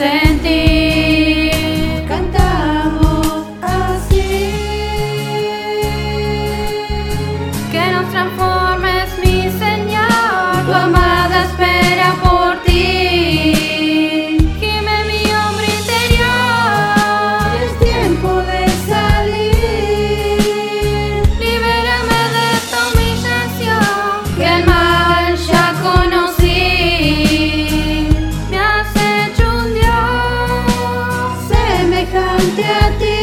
sentir. Cantamos así. Que nos transforma. Donde a ti.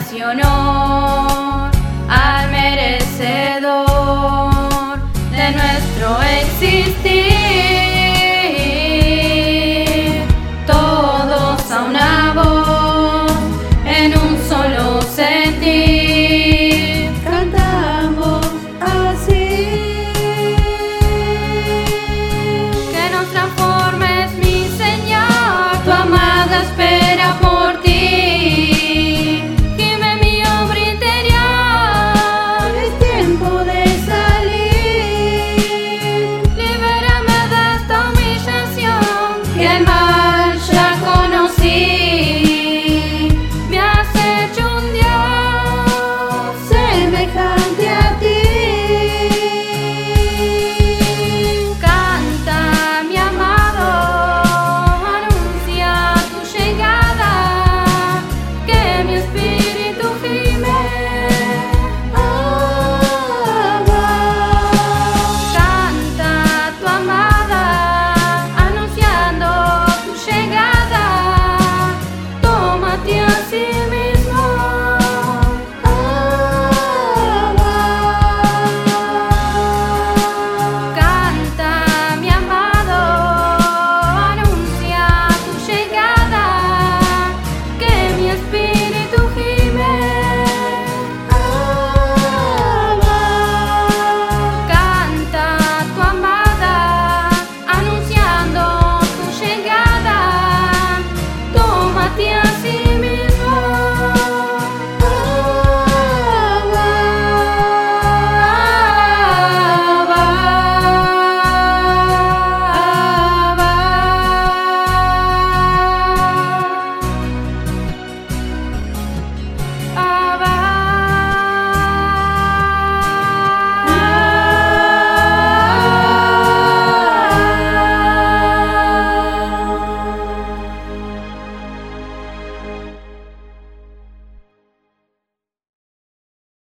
nacional.